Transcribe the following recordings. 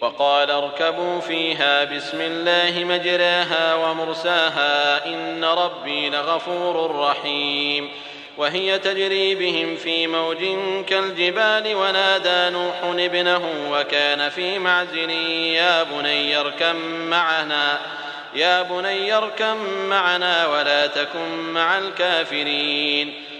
وقال اركبوا فيها بسم الله مجراها ومرساها إن ربي لغفور رحيم وهي تجري بهم في موج كالجبال ونادى نوح ابنه وكان في معزل يا بني اركم معنا يا بني اركم معنا ولا تكن مع الكافرين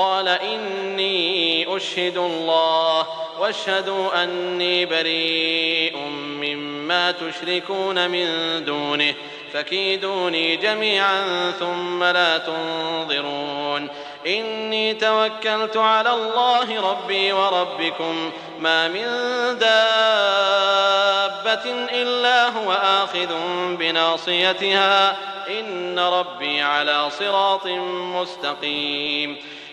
قال إني أشهد الله واشهدوا أني بريء مما تشركون من دونه فكيدوني جميعا ثم لا تنظرون إني توكلت على الله ربي وربكم ما من دابة إلا هو آخذ بناصيتها إن ربي على صراط مستقيم